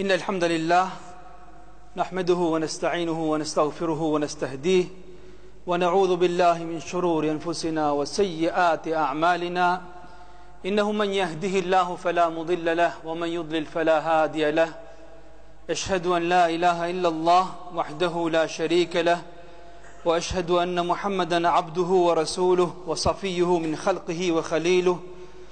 إن الحمد لله نحمده ونستعينه ونستغفره ونستهديه ونعوذ بالله من شرور أنفسنا وسيئات أعمالنا إنه من يهده الله فلا مضل له ومن يضلل فلا هادي له أشهد أن لا إله إلا الله وحده لا شريك له وأشهد أن محمدا عبده ورسوله وصفيه من خلقه وخليله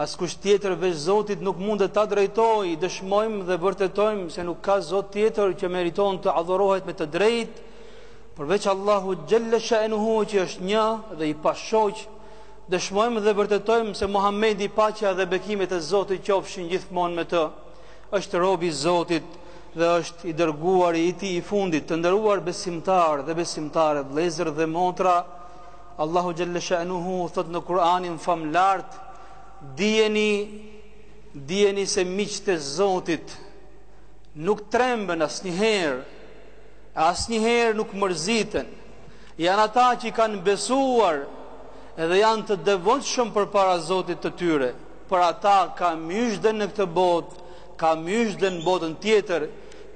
Askush tjetër veç Zotit nuk mundet ta drejtojë, dëshmojmë dhe vërtetojmë se nuk ka Zot tjetër që meriton të adhurohet me të drejtë, përveç Allahut xhelle sha'nuhu që është një dhe i pashoq, dëshmojmë dhe vërtetojmë se Muhamedi paqja dhe bekimet e Zotit qofshin gjithmonë me të, është robi i Zotit dhe është i dërguari i Tij i fundit, të nderuar besimtarë dhe besimtare, vëllezër dhe motra, Allahu xhelle shanuhu thotë në Kur'anin famëlartë dijeni dijeni se miqtë e Zotit nuk tremben asnjëherë asnjëherë nuk mërziten janë ata që i kanë besuar edhe janë të devotshëm përpara Zotit të tyre për ata ka myzhde në këtë botë ka myzhde në botën tjetër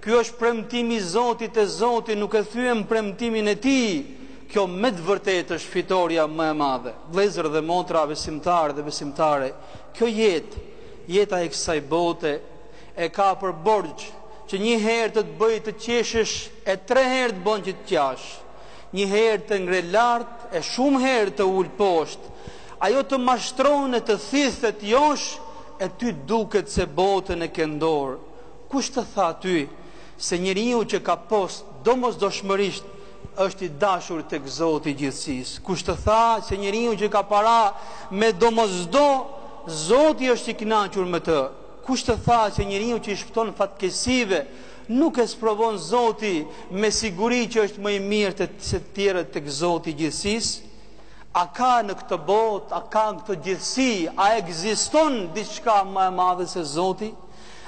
ky është premtimi i Zotit e Zoti nuk e thyen premtimin e tij Kjo me të vërtetë është fitorja më e madhe. Vëllezër dhe motra, besimtarë dhe besimtare, kjo jetë, jeta e kësaj bote, e ka për borxh që një herë të të bëjë të qeshësh e tre herë të bën që të qash. Një herë të ngre lart e shumë herë të ul poshtë. Ajo të mashtron e të thith, të josh e ty duket se botën e ke në dorë. Kush të tha ty se njeriu që ka post domosdoshmërisht është i dashur tek Zoti i gjithësisë. Kush të tha se njeriu që ka para me domosdo, Zoti është i kënaqur me të. Kush të tha që njeriu që i shpëton fatkeqësive, nuk e sprovon Zoti me siguri që është më i mirë se të tjerët tek Zoti i gjithësisë? A ka në këtë botë, a ka në këtë gjithësi, a ekziston diçka më e madhe se Zoti?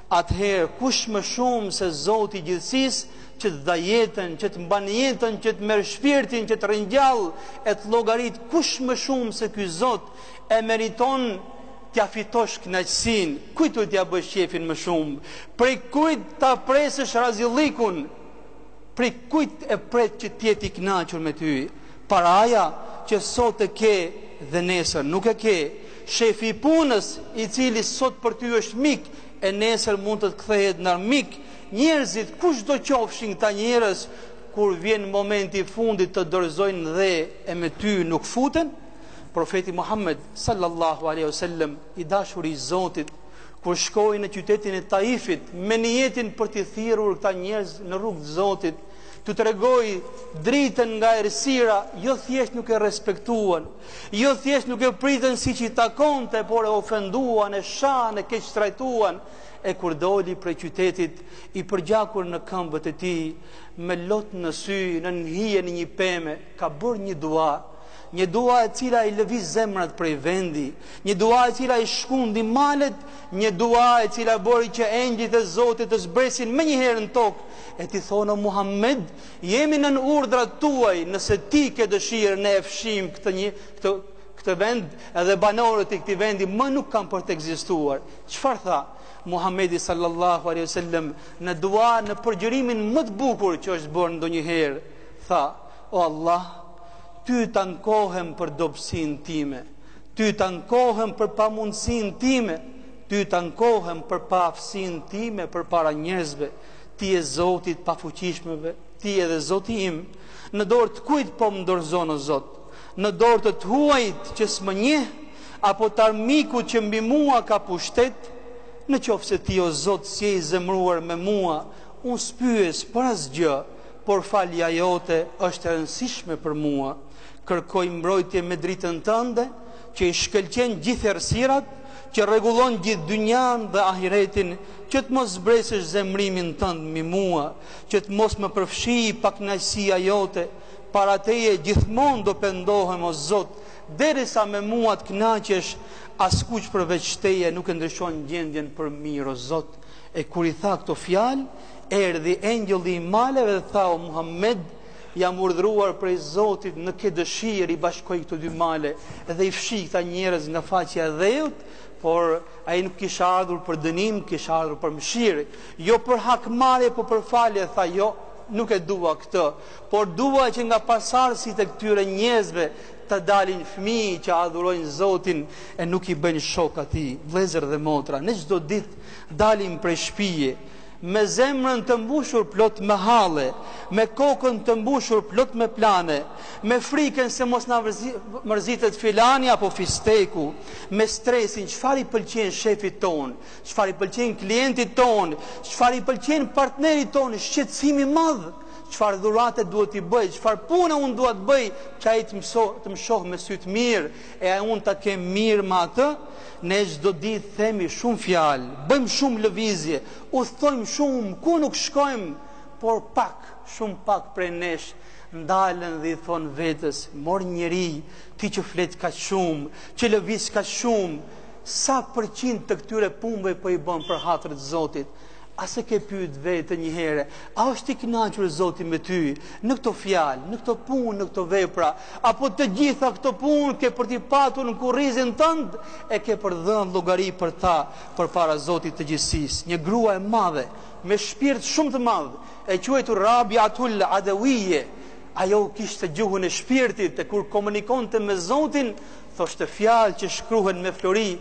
Atëherë, kush më shumë se Zoti i gjithësisë që të dha jetën, që të mban jetën, që të merr shpirtin, që të rringjall e të llogarit kush më shumë se ky Zot e meriton t'ja fitosh kënaqësinë, kujt do t'ja bësh qefin më shumë, prej kujt ta presësh razillikun, prej kujt e pret që t'jetë i kënaqur me ty. Paraja që sot e ke dhe nesër nuk e ke, shefi i punës i cili sot për ty është mik e nesër mund të të kthehet në armik, Njerëzit, kush do qofshin këta njerëz, kur vjen momenti i fundit të dorëzojnë dhe me ty nuk futen? Profeti Muhammed, sallallahu alejhi ve sellem, i dashuri i Zotit, kur shkoi në qytetin e Taifit me nijetin për t'i thirrur këta njerëz në rrugë të Zotit, t'u tregojë dritën nga errësira, jo thjesht nuk e respektuan, jo thjesht nuk e pritën siç i takonte, por e ofenduan, e shanë, e keqtrajtuan, E kur doli prej qytetit, i përgjakur në këmbët e tij, me lot në sy, nën hijen e një peme, ka bërë një dua, një dua e cila i lëviz zemrat prej vendi, një dua e cila i shkundi malet, një dua e cila bëri që engjëjt e Zotit të zbresin menjëherë në tokë e t'i thonë o Muhammed, jemi nën urdhrat tuaj, nëse ti ke dëshirë ne e fshijmë këtë një këtë këtë vend edhe banorët e këtij vendi më nuk kanë për të ekzistuar. Çfarë tha Muhamedi sallallahu alaihi wasallam në dua në përgjërimin më të bukur që është bërë ndonjëherë? Tha: O Allah, ty të ankohem për dobësinë time, ty të ankohem për pamundësinë time, ty të ankohem për paaftësinë time përpara njerëzve. Ti je Zoti i të pafuqishmëve, ti je dhe Zoti im. Në dorë të kujt po më dorëzon o Zot? në dorë të të huajit që s'më njeh, apo t'armikut që mbi mua ka pushtet? Në qoftë se ti, o Zot, s'je i zemëruar me mua, unë s'pyes për asgjë, por falja jote është e rëndësishme për mua. Kërkoj mbrojtje me dritën tënde, që i shkëlqen gjithë errësirat, që rregullon gjithë dynjanë dhe ahiretin, që të mos zbresësh zemërimin tënd mbi mua, që të mos më përfshijë pakënaqësia jote, para Teje gjithmonë do pendohem o Zot, derisa me mua të kënaqesh, askush përveç Teje nuk e ndryshon gjendjen për mirë o Zot. E kur i tha këto fjalë, erdhi engjëlli i maleve dhe tha o Muhammed, jam urdhëruar prej Zotit në ke dëshirë i bashkoj këto dy male dhe i fshij këta njerëz nga faqja e dheut, por ai nuk kish ardhur për dënim, kish ardhur për mëshirë, jo për hakmarrje, po për falje, tha jo, nuk e dua këtë. Por dua që nga pasardhësit e këtyre njerëzve të dalin fëmijë që adhurojnë Zotin e nuk i bëjnë shokë atij. Vëllezër dhe motra, ne çdo ditë dalim prej shtëpie me zemrën të mbushur plot me halle, me kokën të mbushur plot me plane, me frikën se mos na mërzitet filani apo fisteku, me stresin çfarë i pëlqen shefit tonë, çfarë i pëlqen klientit tonë, çfarë i pëlqen partnerit tonë, shqetësim i madh. Çfarë dhurate duhet t'i bëj, çfarë pune unë duhet të bëj, që ai të më sho, të më shohë me sy të mirë, e ai unë ta kem mirë me atë, ne çdo ditë themi shumë fjalë, bëjmë shumë lëvizje, udhëtojmë shumë, ku nuk shkojmë, por pak, shumë pak prej nesh ndalen dhe i thonë vetes, mor njeri, ti që flet kaq shumë, që lëviz kaq shumë, sa përqind të këtyre punëve po i bën për hatër të Zotit, A se ke pyet veten një herë, a është i kënaqur Zoti me ty në këto fjalë, në këto punë, në këto vepra, apo të gjitha këto punë ke për t'i patur në kurrizin tënd e ke për dhënë llogari për ta përpara Zotit të gjithësisë. Një grua e madhe, me shpirt shumë të madh, e quajtur Rabiatul Adevije, ajo kishte gjuhën e shpirtit e kur komunikonte me Zotin, thoshte fjalë që shkruhen me flori,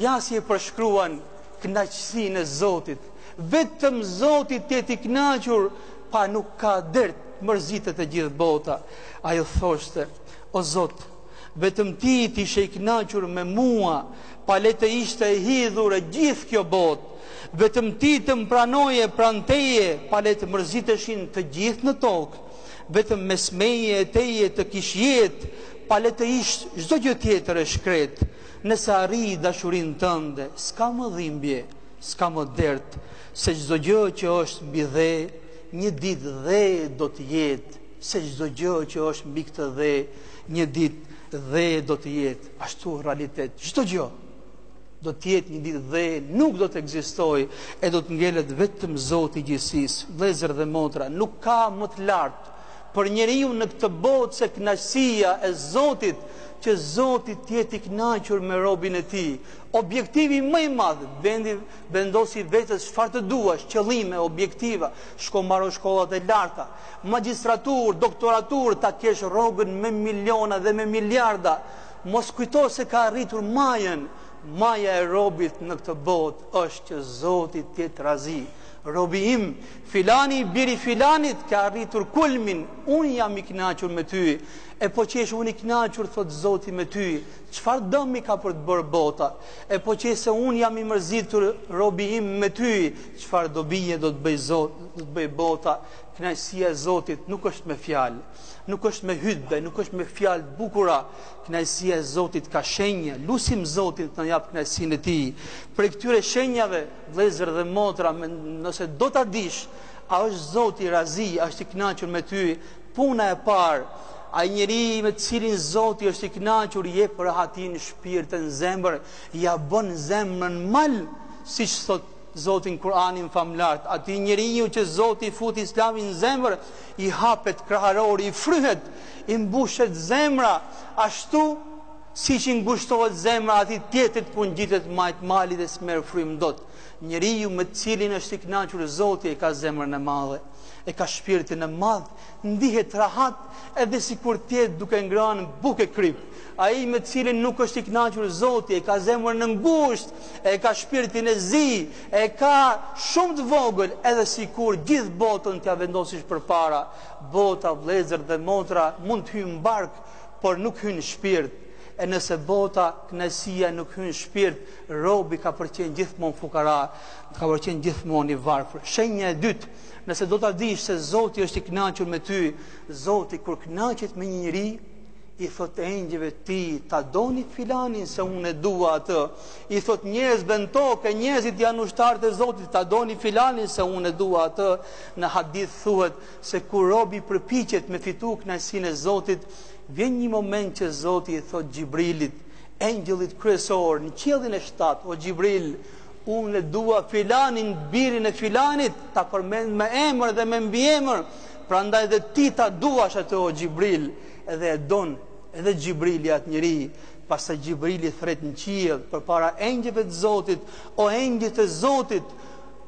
ja si e përshkruan Knaqësinë e Zotit. Vetëm Zoti të jetë i knaqur, pa nuk ka dert, mërzitet e gjithë bota. Ajo thoshte, o Zot, vetëm ti të ishe i knaqur me mua, pa le të ishte e hidhur e gjithë kjo botë. Vetëm ti të më pranoje pranë teje, pa le të mërziteshin të gjithë në tokë. Vetëm mes meje e teje të kish jetë, pa le të ish çdo gjë tjetër e shkretë. Nëse arrij dashurinë tënde, s'ka më dhimbje, s'ka më dert, se çdo gjë që është mbi dhe, një ditë dhe do të jetë, se çdo gjë që është mbi këtë dhe, një ditë dhe do të jetë, ashtu realitet, çdo gjë do të jetë një ditë dhe nuk do të ekzistojë e do të ngelet vetëm Zoti i gjithësisë. Vëllezër dhe motra, nuk ka më të lartë për njeriun në këtë botë se kënaqësia e Zotit, që Zoti të jetë i kënaqur me robin e tij. Objektivi më i madh, vendi vendosi vetes çfarë të duash, qëllime, objektiva, shko mbaro shkollat e larta, magjistraturë, doktoraturë, ta kesh rrogën me miliona dhe me miliarda. Mos kujto se ke arritur majën. Maja e robit në këtë botë është që Zoti të jetë razi. Robi im, Filani i biri filanit ke arritur kulmin unë jam i kënaqur me ty e po qesh unë i kënaqur thotë zoti me ty çfarë dëmi ka për të bërë bota e po qe se unë jam i mërzitur robi im me ty çfarë dobije do të bëj zot do të bëj bota kënaqësia e zotit nuk është me fjalë nuk është me hutbe nuk është me fjalë të bukura kënaqësia e zotit ka shenjë lusim Zotin të na jap kënaqësinë e tij prej këtyre shenjave Vëllezër dhe motra nëse do ta dish a është Zoti razi, a është i kënaqur me ty, puna e parë, ai njeri me të cilin Zoti është i kënaqur i jep rahati në shpirt e në zemër, ia bën zemrën mal, siç thotë Zoti në Kur'anin famlart, atij njeriu që Zoti i fut Islamin në zemër, i hapet kraharori, i fryhet, i mbushet zemra, ashtu Siç i ngushtohet zemra atij tjetrit kur ngjitet majë të malit dhe s'merr frymë dot, njeriu me të cilin është i kënaqur Zoti e ka zemrën e madhe, e ka shpirtin e madh, ndihet rahat edhe sikur të jetë duke ngrënë bukë e kripë. Ai me të cilin nuk është i kënaqur Zoti e ka zemrën e ngushtë, e ka shpirtin e zi, e ka shumë të vogël edhe sikur gjithë botën t'ia vendosish përpara. Bota, vëllezër dhe motra, mund të hyjë në bark, por nuk hyn në shpirt e nëse bota kënaqësia nuk hyn në shpirt robi ka për qenë gjithmonë fukara ka për qenë gjithmonë i varfër shenja e dytë nëse do ta dish se Zoti është i kënaqur me ty Zoti kur kënaqet me një njeri i thotë engjëjve të tij ta doni filanin se unë e dua atë i thotë njerëzve në tokë e njerëzit janë ushtarët e Zotit ta doni filanin se unë e dua atë në hadith thuhet se kur robi përpiqet me fitu kënaqësinë e Zotit, vjen një moment që Zoti i thotë Xhibrilit, engjëllit kryesor në qiellin e shtatë, O Xhibril, unë e dua filanin, birin e filanit, ta përmend me emër dhe me mbiemër, prandaj dhe ti ta duash atë o Xhibril, edhe e don edhe Xhibrili atë njeri, pastaj Xhibrili thërret në qiell përpara engjëjve të Zotit, o engjëjt e Zotit,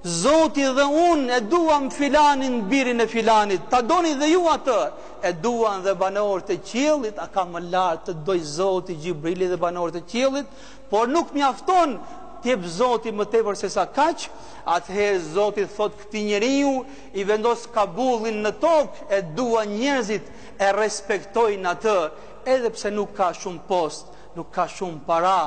Zoti dhe unë e duam filanin birin e filanit ta doni dhe ju atë e duan dhe banorët e qiellit a ka më lart të të dojë zoti xhibrili dhe banorët e qiellit por nuk mjafton të jep zoti më tepër se sa kaq atëherë zoti thotë këtij njeriu i vendos kabullin në tokë e duan njerëzit e respektojnë atë edhe pse nuk ka shumë post nuk ka shumë para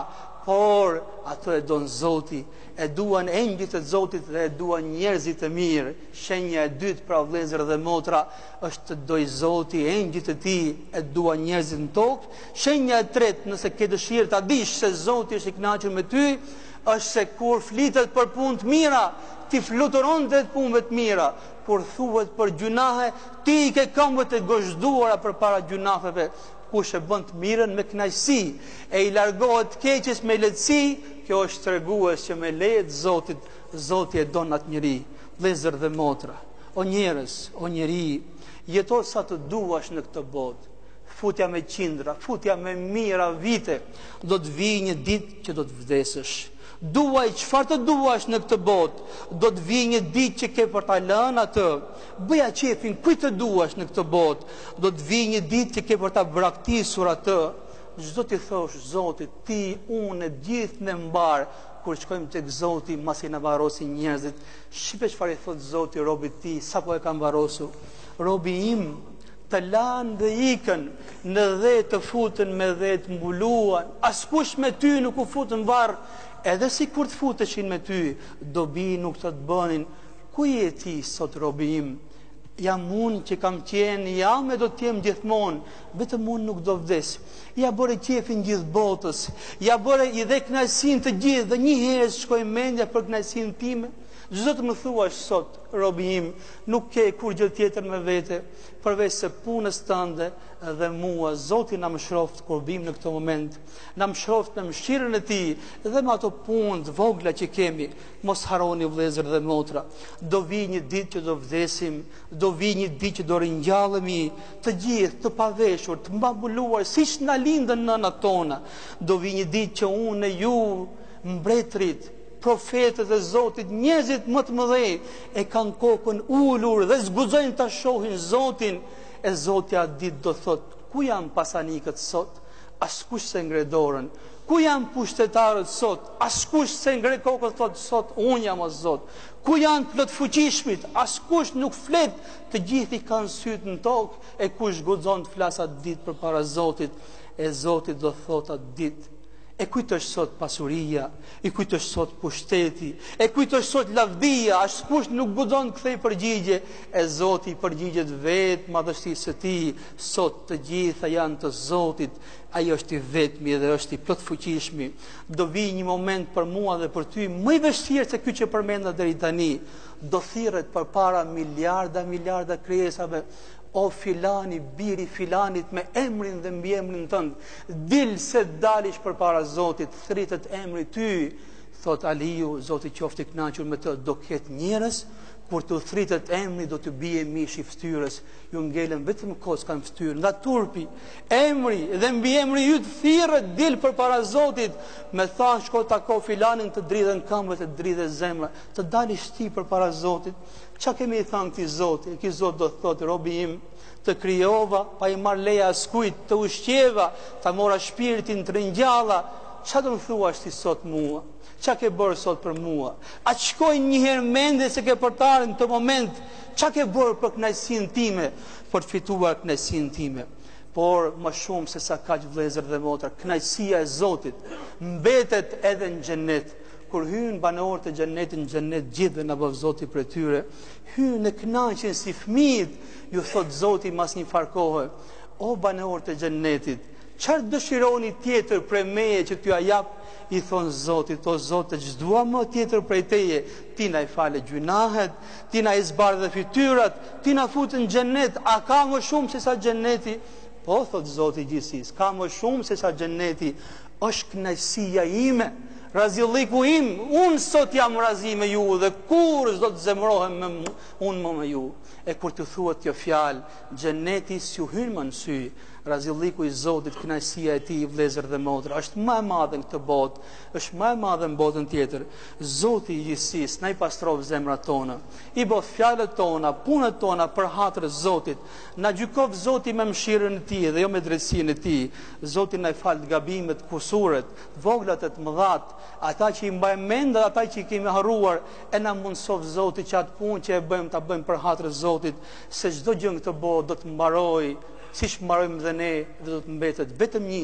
por atë e don zoti E duan engjëjt e Zotit dhe e duan njerëzit e mirë. Shenja e dytë, pra vëllezër dhe motra, është të të dojë Zoti engjëjt e Tij, e duan njerëzit në tokë. Shenja e tretë, nëse ke dëshirë ta dish se Zoti është i kënaqur me ty, është se kur flitet për punë të mira, ti fluturon drejt punëve të mira. Kur thuhet për gjynahe, ti i ke këmbët e gozhduara përpara gjynaheve. Kush e bën të mirën me kënaqësi, e i largohet të keqes me lehtësi, kjo është tregues që me leje të Zotit, Zoti e don atë njeri. Vëllezër dhe motra, o njerëz, o njeri, jeto sa të duash në këtë botë. Futja me qindra, futja me mijëra vite, do të vijë një ditë që do të vdesësh. Duaj çfarë të duash në këtë botë, do të vijë një ditë që ke për ta lënë atë. Bëja qejfin kujt të duash në këtë botë, do të vijë një ditë që ke për ta braktisur atë, ç'do t'i thosh Zotit, ti, unë e gjithë ne mbarë, kur shkojmë tek Zoti masi na varrosin njerëzit, shihe çfarë i thotë Zoti robit të Tij sapo e kanë varrosur, Robi im, të lanë dhe ikën, në dhe të futën me dhe të mbuluan, askush me ty nuk u fut në varr, edhe sikur të futeshin me ty, dobi nuk do të bënin, Ku je ti sot robi im Jam unë që kam qenë jam e do të jem gjithmonë Vetëm unë nuk do vdes Ja bëre qejfin gjithë botës Ja bëre i dhe kënaqësinë të gjithë Dhe një herë s'të shkoi mendja për kënaqësinë time Ç'do të më thuash sot robi im Nuk ke kurrgjë tjetër me vete Përveç se punës tënde dhe mua Zoti na mëshiroftë kur vim në këtë moment Na mëshiroftë me mëshirën e tij Dhe me ato punë të vogla që kemi Mos harroni vëllezër dhe motra, do vijë një ditë që do vdesim, do vijë një ditë që do ringjallemi, të gjithë, të paveshur, të pambuluar, siç na lindën nënat tona. Do vijë një ditë që unë e ju, mbretërit, profetët e Zotit, njerëzit më të mëdhenj, e kanë kokën ulur dhe s'guxojnë ta shohin Zotin, e Zoti atë ditë do thotë, ku janë pasanikët sot? Askush s'e ngre dorën. Ku janë pushtetarët sot? Askush s'e ngre kokën thotë sot unë jam o zot Ku janë plotfuqishmit askush nuk flet të gjithë i kanë sytë në tokë e kush guxon të flasë atë ditë përpara Zotit e Zoti do të thotë atë ditë e kujt është sot pasuria i kujt është sot pushteti e kujt është sot lavdia askush nuk guxon të kthej përgjigje e Zoti i përgjigjet vetë madhështisë së tij sot të gjitha janë të Zotit ai është i vetmi dhe është i plotfuqishmi Do vijë një moment për mua dhe për ty më i vështirë se ky që përmenda deri tani. Do thirret përpara miliarda miliarda krijesave, O filani, bir i filanit me emrin dhe mbiemrin tënd, dil se dalish përpara Zotit, thirret emri yt, thotë Aliu, Zoti qoftë i kënaqur me të, do ketë njerëz, kur t'u thirret emri do t'u bie mishi i fytyrës, ju ngelën vetëm kocka në fytyrë nga turpi. Emri dhe mbiemri yt thirret dil përpara Zotit me tha shko tako filanin të dridhen këmbët të dridhet zemra të dalish ti përpara Zotit ça kemi me i thënë këtij Zoti ky Zot do të thotë robi im të krijova pa i marrë leje askujt të ushqeva ta mora shpirtin të ringjalla ça do më thuash ti sot mua ça ke bërë sot për mua a të shkoi njëherë mendja se ke për ta parë këtë moment ça ke bërë për kënaqësinë time për të fituar kënaqësinë time, por më shumë se sa kaq vëllezër dhe motra, kënaqësia e Zotit mbetet edhe në Xhennet, kur hyjnë banorët e Xhennetit në Xhennet gjithë dhe e na bëftë Zoti prej tyre, hyjnë dhe kënaqen si fëmijët, ju thotë Zoti mas një farë kohe, o banorë të Xhennetit, çfarë dëshironi tjetër prej meje që t'jua jap, i thonë Zotit, o Zot, ç'dua më tjetër prej teje, ti na i fale gjynahet, Ti na i zbardhe fytyrat, ti na fute në xhennet, a ka më shumë se sa xhenneti? Po, thotë Zoti i gjithësisë, ka më shumë se sa xhenneti, është kënaqësia ime, razilliku im, unë sot jam razi me ju dhe kurrë s'do të zemërohem me mu, unë më me ju. E kur t'ju thuhet kjo fjalë, xhenneti s'ju hyn më në sy, razilliku i Zotit, kënaqësia e tij, vëllezër dhe motra, është më e madhe në këtë botë, Është ma e madhe n'botën tjetër. Zoti i gjithësisë na i pastroftë zemrat tona. I bëftë fjalët tona, punët tona për hatër Zotit. Na gjykoftë Zoti me mëshirën e Tij dhe jo me drejtësinë e Tij. Zoti na i faltë gabimet, kusuret, t'voglat e t'mëdhat, ata që i mbajmë mend dhe ata që i kemi harruar, e na mundësoftë Zoti që atë punë që e bëjmë ta bëjmë për hatër Zotit, se çdo gjë n'këtë botë do të mbarojë, siç mbarojmë dhe ne, dhe do të mbetet vetëm nji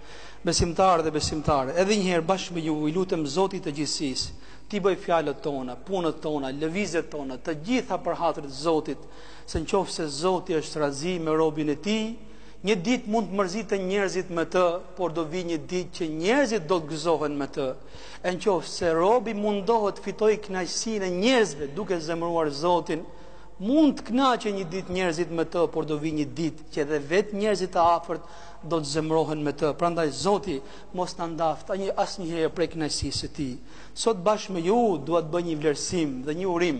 Besimtarë dhe besimtare, edhe një herë bashkë me ju i lutem Zotit të Gjithësisë t'i bëjë fjalët tona, punët tona, lëvizjet tona, të gjitha për hatër të Zotit, se nëqoftëse Zoti është razi me robin e Tij, një ditë mund të mërziten njerëzit me të, por do vijë një ditë që njerëzit do të gëzohen me të. E nëqoftëse robi mundohet të fitojë kënaqësinë e njerëzve duke zemëruar Zotin, mund të kënaqen një ditë njerëzit me të, por do vijë një ditë që edhe vetë njerëzit e afërt do të zemërohen me të, prandaj Zoti mos na ndaftë anjë asnjëherë prej kënaqësisë së Tij. Sot bashkë me ju dua të bëj një vlerësim dhe një urim.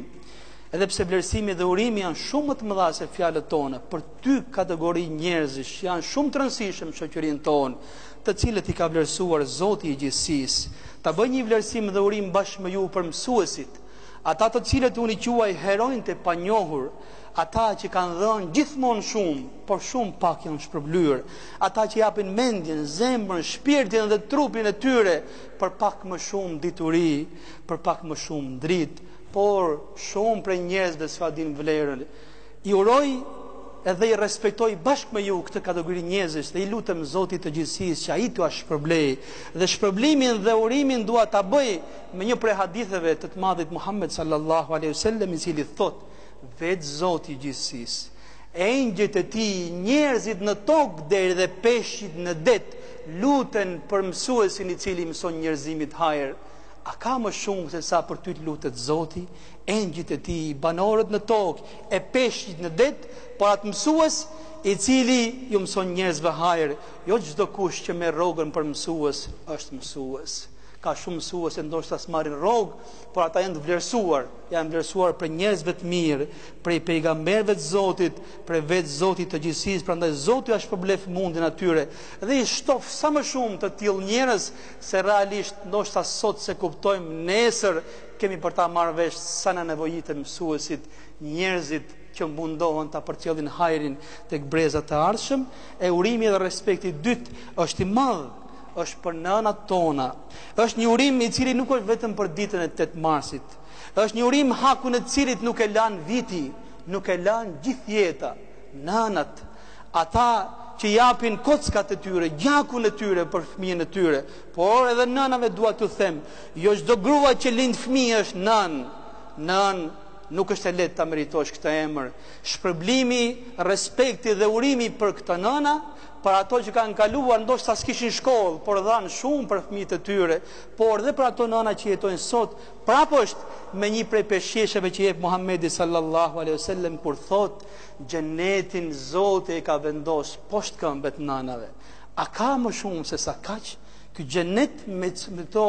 Edhe pse vlerësimi dhe urimi janë shumë më të mëdha se fjalët tona, për dy kategori njerëzish që janë shumë të rëndësishëm në shoqërinë tonë, të cilët i ka vlerësuar Zoti i gjithësisë, ta bëj një vlerësim dhe urim bashkë me ju për mësuesit, ata të cilët unë i quaj heronjtë e panjohur, Ata që kanë dhënë gjithmonë shumë, por shumë pak janë shpërblyer. Ata që japin mendjen, zemrën, shpirtin dhe trupin e tyre për pak më shumë dituri, për pak më shumë dritë, por shumë prej njerëzve s'ua dinë vlerën. I uroj edhe i respektoj bashkë me ju këtë kategori njerëzish dhe i lutem Zotit të Gjithësisë që Ai t'ua shpërblejë. Dhe shpërblimin dhe urimin dua ta bëj me një prej haditheve të të madhit Muhammed sallallahu alejhi ve sellem i cili thotë, Vetë Zoti i gjithësisë, engjëjt e Tij, njerëzit në tokë deri dhe peshqit në det, luten për mësuesin i cili mëson njerëzimit hajër. A ka më shumë se sa për ty të lutet Zoti, engjëjt e Tij, banorët në tokë e peshqit në det, por atë mësues i cili ju mëson njerëzve hajër? Jo çdokush që merr rrogën për mësues është mësues. Ka shumë mësues që ndoshta s'marrin rrogë, por ata janë të vlerësuar, janë vlerësuar prej njerëzve të mirë, prej pejgamberëve të Zotit, prej vetë Zotit të gjithësisë, prandaj Zoti ua shpërbleftë mundin atyre, dhe i shtoftë sa më shumë të tillë njerëz, se realisht ndoshta sot s'e kuptojmë, nesër kemi për ta marrë vesh sa na nevojiten mësuesit, njerëzit që mundohen ta përcjellin hajrin tek brezat e ardhshëm, e urimi dhe respekti i dytë është i madh, është për nënat tona. Është një urim i cili nuk është vetëm për ditën e 8 marsit. Është një urim hakun e të cilit nuk e lan viti, nuk e lan gjithë jeta. Nënat, ata që japin kockat e tyre, gjakun e tyre për fëmijën e tyre, por edhe nënave dua t'u them, jo çdo grua që lind fëmijë është nënë. Nënë nuk është e lehtë ta meritosh këtë emër. Shpërblimi, respekti dhe urimi për këto nëna Për ato që kanë kaluar ndoshta s'kishin shkollë, por dhanë shumë për fëmijët e tyre, por dhe për ato nëna që jetojnë sot, prapë është me një prej peshqesheve që jep Muhamedi sallallahu alejhi ve sellem kur thotë, Xhenetin Zoti e ka vendos poshtë këmbët nënave. A ka më shumë se sa kaq? Ky xhenet me këto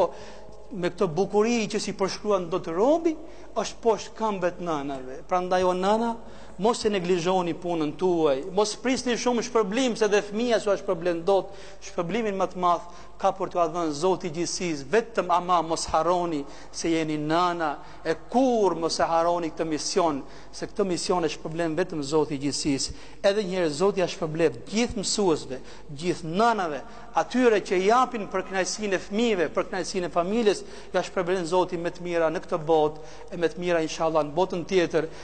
me këto bukuri që s'i përshkruan dot robi, është poshtë këmbët nënave. Prandaj o nëna, Mos e neglizhoni punën tuaj, mos prisni shumë shpërblim se dhe fëmija s'ua shpërblen dot, shpërblimin më të madh ka për t'ua dhënë Zoti i gjithësisë, vetëm ama mos harroni se jeni nëna e kurrë mos e harroni këtë mision, se këtë mision e shpërblen vetëm Zoti i gjithësisë. Edhe një herë Zoti ia shpërbleftë gjithë mësuesve, gjithë nënave, atyre që japin për kënaqësinë e fëmijëve, për kënaqësinë e familjes, ia shpërbleftë Zoti me të mira në këtë botë e me të mira inshallah në botën tjetër,